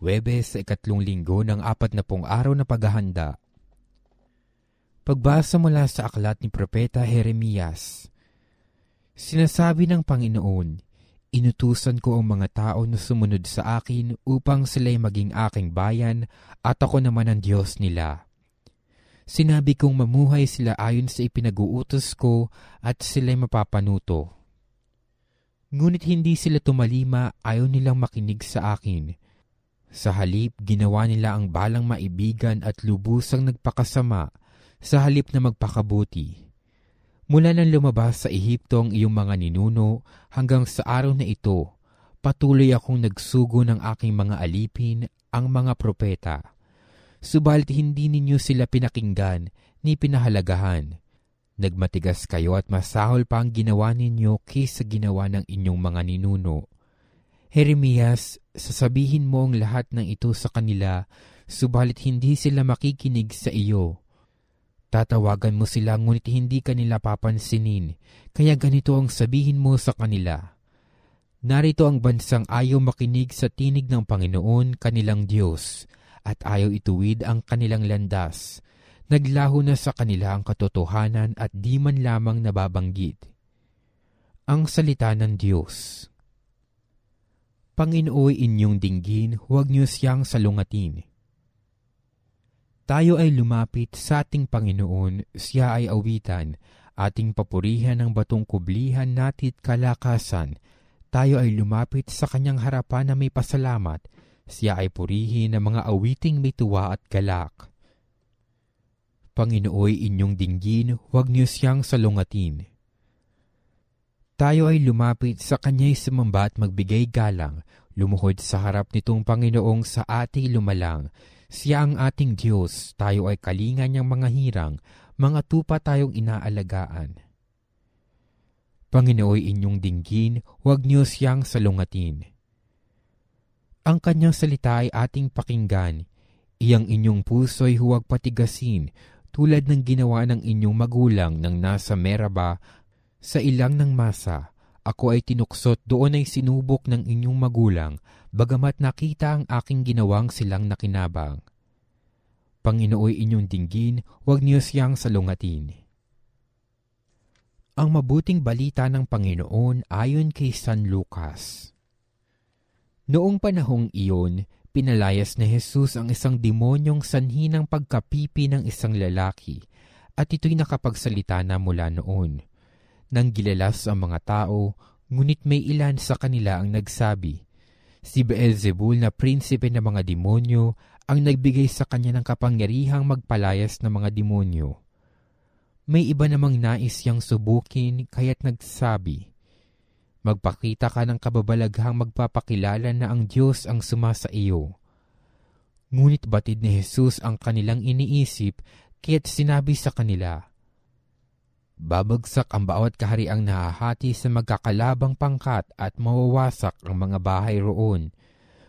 Webes sa ikatlong linggo ng apat na pong araw na paghahanda. Pagbasa mula sa aklat ni Propeta Jeremias. Sinasabi ng Panginoon, Inutusan ko ang mga tao na sumunod sa akin upang sila'y maging aking bayan at ako naman ang Diyos nila. Sinabi kong mamuhay sila ayon sa ipinag-uutos ko at sila'y mapapanuto. Ngunit hindi sila tumalima ayaw nilang makinig sa akin sa halip, ginawa nila ang balang maibigan at lubusang nagpakasama sa halip na magpakabuti. Mula nang lumabas sa Ehipto ang iyong mga ninuno hanggang sa araw na ito, patuloy akong nagsugo ng aking mga alipin, ang mga propeta. Subalit hindi ninyo sila pinakinggan ni pinahalagahan. Nagmatigas kayo at masahol pa ang ginawa ninyo kaysa ginawa ng inyong mga ninuno. Jeremias, sasabihin mo ang lahat ng ito sa kanila, subalit hindi sila makikinig sa iyo. Tatawagan mo sila ngunit hindi kanila papansinin, kaya ganito ang sabihin mo sa kanila. Narito ang bansang ayaw makinig sa tinig ng Panginoon kanilang Diyos, at ayaw ituwid ang kanilang landas. Naglaho na sa kanila ang katotohanan at di man lamang nababanggit. Ang Salita ng Diyos Panginooy inyong dinggin, huwag niyo siyang salungatin. Tayo ay lumapit sa ating Panginoon, siya ay awitan, ating papurihan ng batong kublihan natit kalakasan. Tayo ay lumapit sa kanyang harapan na may pasalamat, siya ay purihin ng mga awiting may tuwa at galak. Panginooy inyong dinggin, huwag niyo siyang salungatin. Tayo ay lumapit sa Kanya'y sumamba at magbigay galang, lumuhod sa harap nitong Panginoong sa ating lumalang. Siya ang ating Diyos, tayo ay kalingan niyang mga hirang, mga tupa tayong inaalagaan. Panginooy inyong dinggin, huwag niyo siyang salungatin. Ang kanyang salita ay ating pakinggan, iyang inyong puso'y huwag patigasin, tulad ng ginawa ng inyong magulang nang nasa Meraba sa ilang ng masa, ako ay tinuksot doon ay sinubok ng inyong magulang, bagamat nakita ang aking ginawang silang nakinabang. Panginooy inyong dinggin, huwag niyo siyang salungatin. Ang mabuting balita ng Panginoon ayon kay San Lucas. Noong panahong iyon, pinalayas ni Jesus ang isang demonyong sanhi ng pagkapipi ng isang lalaki, at ito'y nakapagsalita na mula noon nang gilalas ang mga tao, ngunit may ilan sa kanila ang nagsabi, Si Beelzebul na prinsipe ng mga demonyo ang nagbigay sa kanya ng kapangyarihang magpalayas ng mga demonyo. May iba namang nais yang subukin kaya't nagsabi, Magpakita ka ng kababalaghang magpapakilala na ang Diyos ang sumasa iyo. Ngunit batid ni Jesus ang kanilang iniisip kaya't sinabi sa kanila, Babagsak ang bawat kahariang nahahati sa magkakalabang pangkat at mawawasak ang mga bahay roon.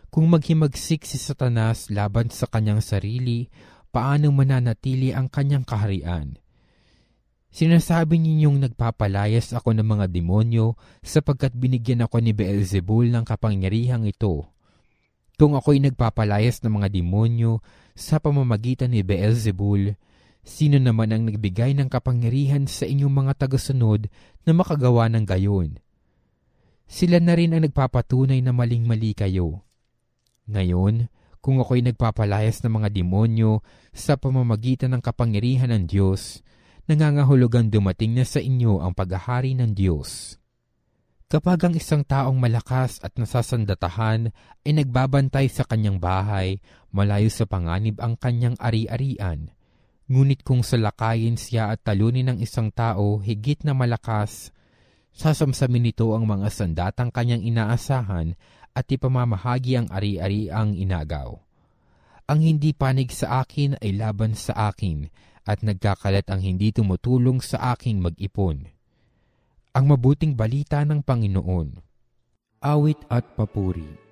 Kung maghimagsik si Satanas laban sa kanyang sarili, paano mananatili ang kanyang kaharian? Sinasabi ninyong nagpapalayas ako ng mga demonyo sapagkat binigyan ako ni Beelzebul ng kapangyarihang ito. Kung ako'y nagpapalayas ng mga demonyo sa pamamagitan ni Beelzebul, Sino naman ang nagbigay ng kapangyarihan sa inyong mga tagasunod na makagawa ng gayon? Sila na rin ang nagpapatunay na maling-mali kayo. Ngayon, kung ako'y nagpapalayas ng mga demonyo sa pamamagitan ng kapangyarihan ng Diyos, nangangahulugan dumating na sa inyo ang paghahari ng Diyos. Kapag ang isang taong malakas at nasasandatahan ay nagbabantay sa kanyang bahay, malayo sa panganib ang kanyang ari-arian, Ngunit kung salakayin siya at talunin ng isang tao higit na malakas, sasamsamin nito ang mga sandatang kanyang inaasahan at ipamamahagi ang ari-ari ang inagaw. Ang hindi panig sa akin ay laban sa akin at nagkakalat ang hindi tumutulong sa aking mag-ipon. Ang mabuting balita ng Panginoon. Awit at Papuri